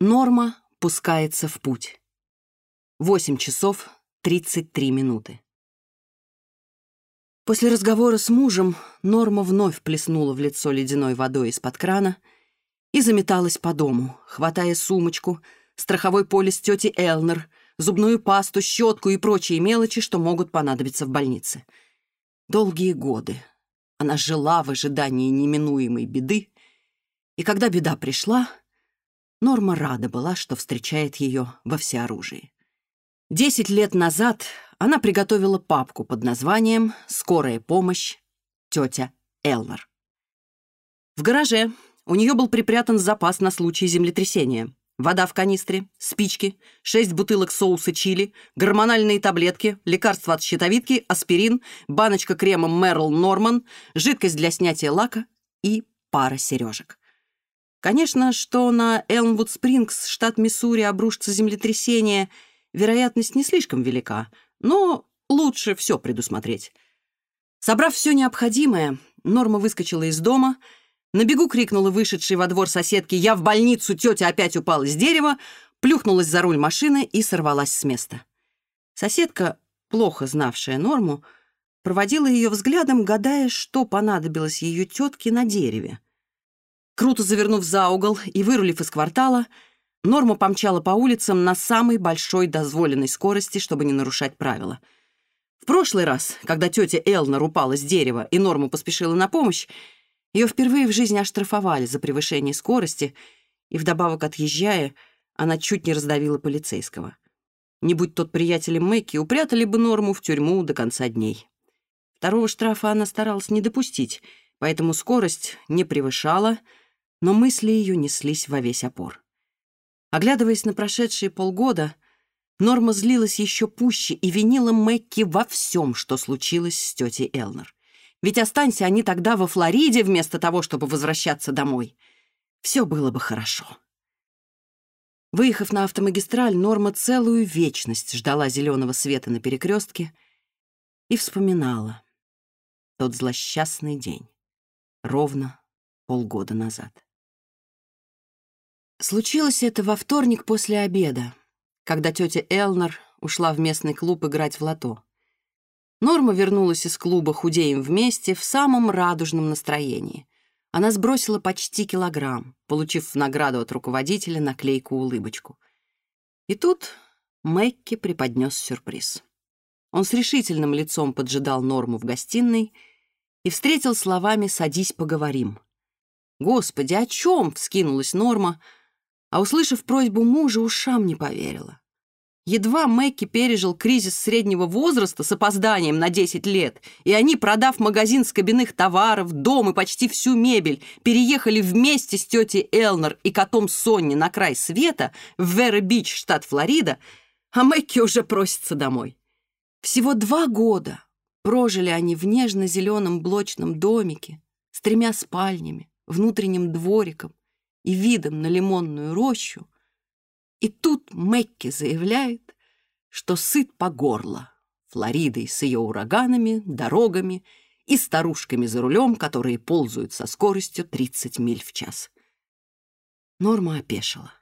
Норма пускается в путь. 8 часов 33 минуты. После разговора с мужем Норма вновь плеснула в лицо ледяной водой из-под крана и заметалась по дому, хватая сумочку, страховой полис тети Элнер, зубную пасту, щетку и прочие мелочи, что могут понадобиться в больнице. Долгие годы она жила в ожидании неминуемой беды, и когда беда пришла — Норма рада была, что встречает ее во всеоружии. Десять лет назад она приготовила папку под названием «Скорая помощь. Тетя Элнер». В гараже у нее был припрятан запас на случай землетрясения. Вода в канистре, спички, шесть бутылок соуса чили, гормональные таблетки, лекарства от щитовидки, аспирин, баночка крема Мерл Норман, жидкость для снятия лака и пара сережек. Конечно, что на Элмвуд-Спрингс, штат Миссури, обрушится землетрясение, вероятность не слишком велика, но лучше все предусмотреть. Собрав все необходимое, Норма выскочила из дома, на бегу крикнула вышедшей во двор соседки «Я в больницу, тетя опять упала с дерева», плюхнулась за руль машины и сорвалась с места. Соседка, плохо знавшая Норму, проводила ее взглядом, гадая, что понадобилось ее тетке на дереве. Круто завернув за угол и вырулив из квартала, Норма помчала по улицам на самой большой дозволенной скорости, чтобы не нарушать правила. В прошлый раз, когда тетя Элнер упала с дерева и Норма поспешила на помощь, ее впервые в жизни оштрафовали за превышение скорости, и вдобавок отъезжая, она чуть не раздавила полицейского. Не будь тот приятелем Мэкки, упрятали бы Норму в тюрьму до конца дней. Второго штрафа она старалась не допустить, поэтому скорость не превышала — но мысли ее неслись во весь опор. Оглядываясь на прошедшие полгода, Норма злилась еще пуще и винила Мэкки во всем, что случилось с тетей Элнер. Ведь останься они тогда во Флориде вместо того, чтобы возвращаться домой. Все было бы хорошо. Выехав на автомагистраль, Норма целую вечность ждала зеленого света на перекрестке и вспоминала тот злосчастный день ровно полгода назад. Случилось это во вторник после обеда, когда тетя Элнер ушла в местный клуб играть в лото. Норма вернулась из клуба «Худеем вместе» в самом радужном настроении. Она сбросила почти килограмм, получив в награду от руководителя наклейку-улыбочку. И тут Мэкки преподнес сюрприз. Он с решительным лицом поджидал Норму в гостиной и встретил словами «Садись, поговорим». «Господи, о чем?» — вскинулась Норма — а, услышав просьбу мужа, ушам не поверила. Едва Мэкки пережил кризис среднего возраста с опозданием на 10 лет, и они, продав магазин с кабинных товаров, дом и почти всю мебель, переехали вместе с тетей Элнер и котом Сонни на край света в Вера-Бич, штат Флорида, а Мэкки уже просится домой. Всего два года прожили они в нежно-зеленом блочном домике с тремя спальнями, внутренним двориком, и видом на лимонную рощу. И тут Мэкки заявляет, что сыт по горло Флоридой с ее ураганами, дорогами и старушками за рулем, которые ползают со скоростью 30 миль в час. Норма опешила.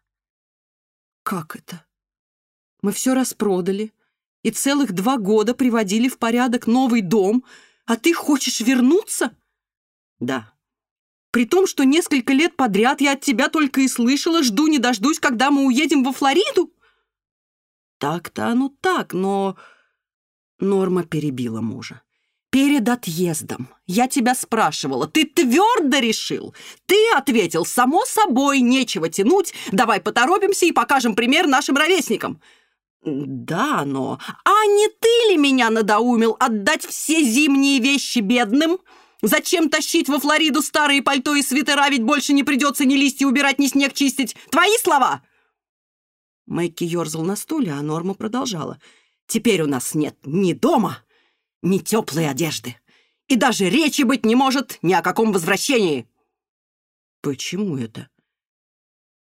«Как это? Мы все распродали и целых два года приводили в порядок новый дом, а ты хочешь вернуться?» «Да», при том, что несколько лет подряд я от тебя только и слышала, жду не дождусь, когда мы уедем во Флориду. Так-то оно так, но... Норма перебила мужа. Перед отъездом я тебя спрашивала, ты твердо решил? Ты ответил, само собой, нечего тянуть, давай поторопимся и покажем пример нашим ровесникам. «Да, но... А не ты ли меня надоумил отдать все зимние вещи бедным?» Зачем тащить во Флориду старые пальто и свитера, ведь больше не придется ни листья убирать, ни снег чистить? Твои слова!» Мэкки ерзал на стуле, а Норма продолжала. «Теперь у нас нет ни дома, ни теплой одежды. И даже речи быть не может ни о каком возвращении». «Почему это?»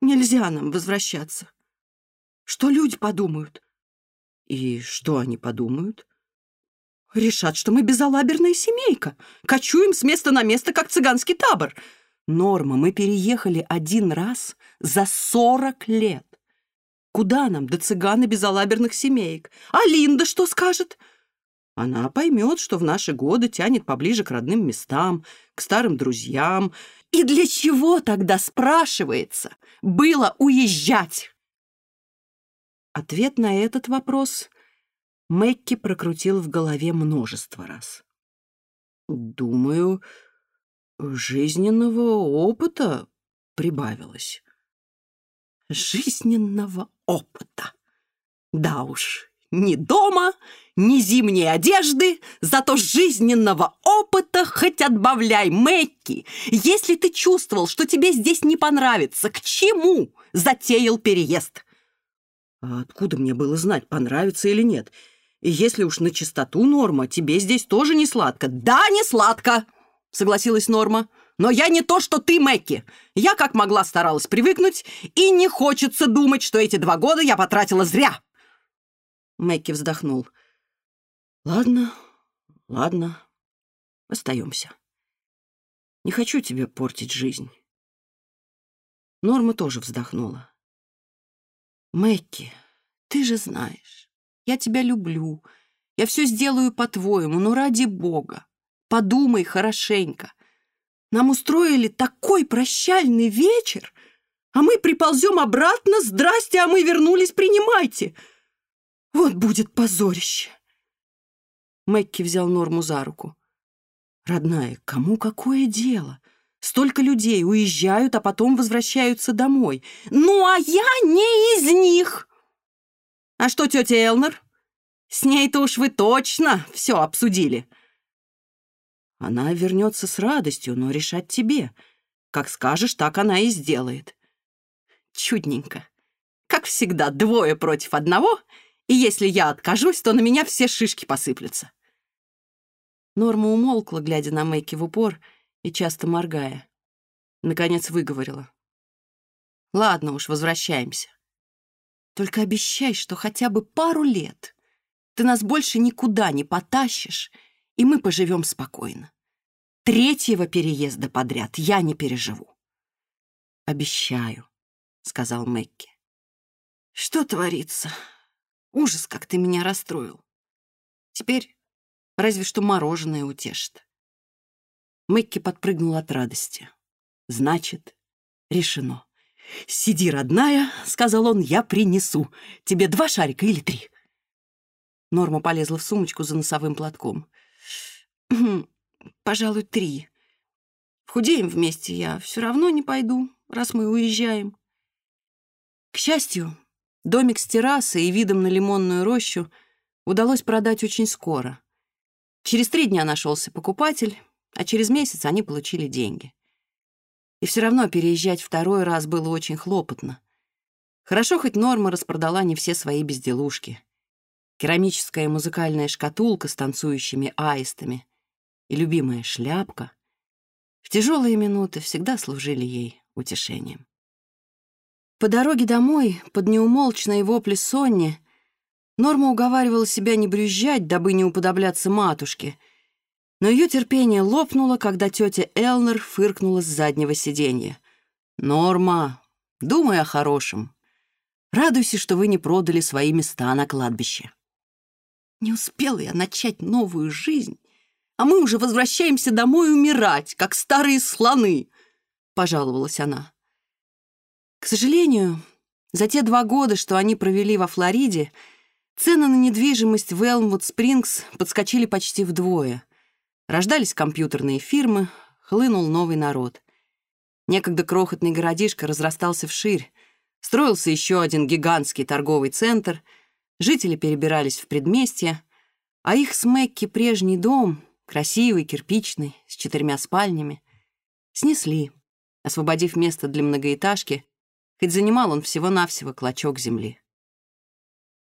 «Нельзя нам возвращаться. Что люди подумают?» «И что они подумают?» Решат, что мы безалаберная семейка. Кочуем с места на место, как цыганский табор. Норма, мы переехали один раз За сорок лет! Куда нам до цыган и безалаберных семеек? А Линда что скажет? Она поймет, что в наши годы тянет поближе к родным местам, к старым друзьям. И для чего тогда, спрашивается, было уезжать? Ответ на этот вопрос Мэкки прокрутил в голове множество раз. «Думаю, жизненного опыта прибавилось». «Жизненного опыта! Да уж, ни дома, ни зимней одежды, зато жизненного опыта хоть отбавляй, Мэкки! Если ты чувствовал, что тебе здесь не понравится, к чему затеял переезд?» «А откуда мне было знать, понравится или нет?» И если уж на чистоту, Норма, тебе здесь тоже не сладко. Да, не сладко, согласилась Норма. Но я не то, что ты, Мэкки. Я как могла старалась привыкнуть, и не хочется думать, что эти два года я потратила зря. Мэкки вздохнул. Ладно, ладно, остаемся. Не хочу тебе портить жизнь. Норма тоже вздохнула. Мэкки, ты же знаешь, я тебя люблю. Я все сделаю по-твоему, но ради бога. Подумай хорошенько. Нам устроили такой прощальный вечер, а мы приползем обратно. Здрасте, а мы вернулись, принимайте. Вот будет позорище. Мэкки взял Норму за руку. «Родная, кому какое дело? Столько людей уезжают, а потом возвращаются домой. Ну, а я не из них!» А что тетя Элнер? С ней-то уж вы точно все обсудили. Она вернется с радостью, но решать тебе. Как скажешь, так она и сделает. Чудненько. Как всегда, двое против одного, и если я откажусь, то на меня все шишки посыплются. Норма умолкла, глядя на Мэйки в Только обещай, что хотя бы пару лет ты нас больше никуда не потащишь, и мы поживем спокойно. Третьего переезда подряд я не переживу. «Обещаю», — сказал Мэкки. «Что творится? Ужас, как ты меня расстроил. Теперь разве что мороженое утешит». Мэкки подпрыгнул от радости. «Значит, решено». «Сиди, родная», — сказал он, — «я принесу. Тебе два шарика или три?» Норма полезла в сумочку за носовым платком. «Пожалуй, три. Худеем вместе я все равно не пойду, раз мы уезжаем». К счастью, домик с террасой и видом на лимонную рощу удалось продать очень скоро. Через три дня нашелся покупатель, а через месяц они получили деньги. И все равно переезжать второй раз было очень хлопотно. Хорошо, хоть Норма распродала не все свои безделушки. Керамическая музыкальная шкатулка с танцующими аистами и любимая шляпка в тяжелые минуты всегда служили ей утешением. По дороге домой, под неумолчные вопли Сонни, Норма уговаривала себя не брюзжать, дабы не уподобляться матушке — Но ее терпение лопнуло, когда тетя Элнер фыркнула с заднего сиденья. «Норма, думай о хорошем. Радуйся, что вы не продали свои места на кладбище». «Не успела я начать новую жизнь, а мы уже возвращаемся домой умирать, как старые слоны», — пожаловалась она. К сожалению, за те два года, что они провели во Флориде, цены на недвижимость в Элмвуд-Спрингс подскочили почти вдвое — Рождались компьютерные фирмы, хлынул новый народ. Некогда крохотный городишко разрастался вширь. Строился еще один гигантский торговый центр. Жители перебирались в предместье, а их с Мэкки прежний дом, красивый, кирпичный, с четырьмя спальнями, снесли, освободив место для многоэтажки, хоть занимал он всего-навсего клочок земли.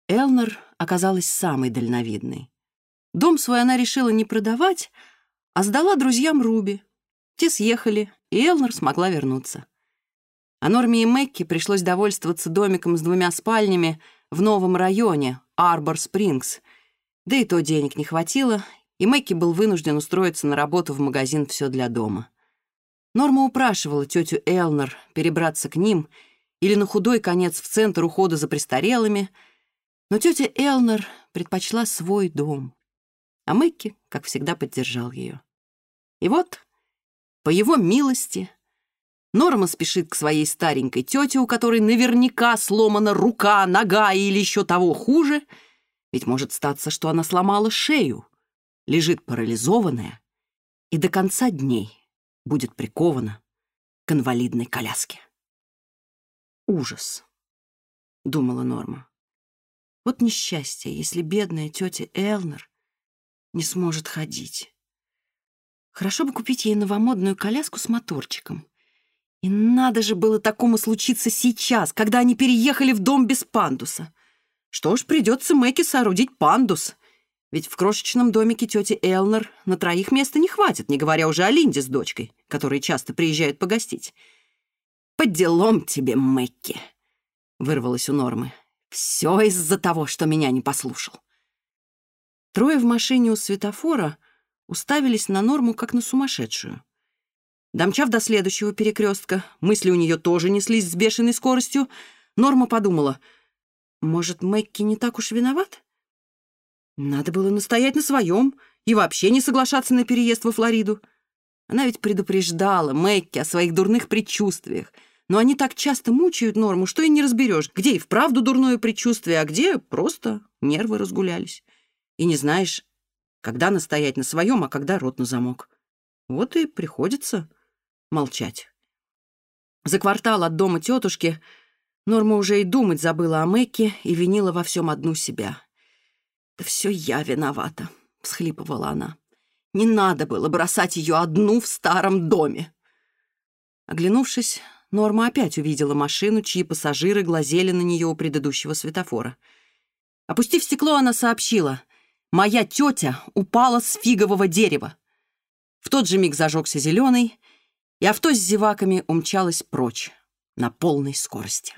Элнер оказалась самой дальновидной. Дом свой она решила не продавать, а сдала друзьям Руби. Те съехали, и Элнер смогла вернуться. А Норме и Мэкки пришлось довольствоваться домиком с двумя спальнями в новом районе, Арбор-Спрингс. Да и то денег не хватило, и Мэкки был вынужден устроиться на работу в магазин «Все для дома». Норма упрашивала тетю Элнер перебраться к ним или на худой конец в центр ухода за престарелыми, но тетя Элнер предпочла свой дом. а Мэкки, как всегда, поддержал ее. И вот, по его милости, Норма спешит к своей старенькой тете, у которой наверняка сломана рука, нога или еще того хуже, ведь может статься, что она сломала шею, лежит парализованная и до конца дней будет прикована к инвалидной коляске. Ужас, думала Норма. Вот несчастье, если бедная тетя Элнер не сможет ходить. Хорошо бы купить ей новомодную коляску с моторчиком. И надо же было такому случиться сейчас, когда они переехали в дом без пандуса. Что ж, придется Мэки соорудить пандус. Ведь в крошечном домике тети Элнер на троих места не хватит, не говоря уже о Линде с дочкой, которые часто приезжают погостить. «По делам тебе, Мэкки!» — вырвалось у Нормы. «Все из-за того, что меня не послушал». Трое в машине у светофора уставились на Норму, как на сумасшедшую. Домчав до следующего перекрестка, мысли у нее тоже неслись с бешеной скоростью, Норма подумала, может, Мэкки не так уж виноват? Надо было настоять на своем и вообще не соглашаться на переезд во Флориду. Она ведь предупреждала Мэкки о своих дурных предчувствиях, но они так часто мучают Норму, что и не разберешь, где и и не знаешь, когда настоять на своем, а когда рот на замок. Вот и приходится молчать. За квартал от дома тетушки Норма уже и думать забыла о Мэкке и винила во всем одну себя. «Да все я виновата», — всхлипывала она. «Не надо было бросать ее одну в старом доме». Оглянувшись, Норма опять увидела машину, чьи пассажиры глазели на нее у предыдущего светофора. Опустив стекло, она сообщила.«Моя тетя упала с фигового дерева». В тот же миг зажегся зеленый, и авто с зеваками умчалось прочь на полной скорости.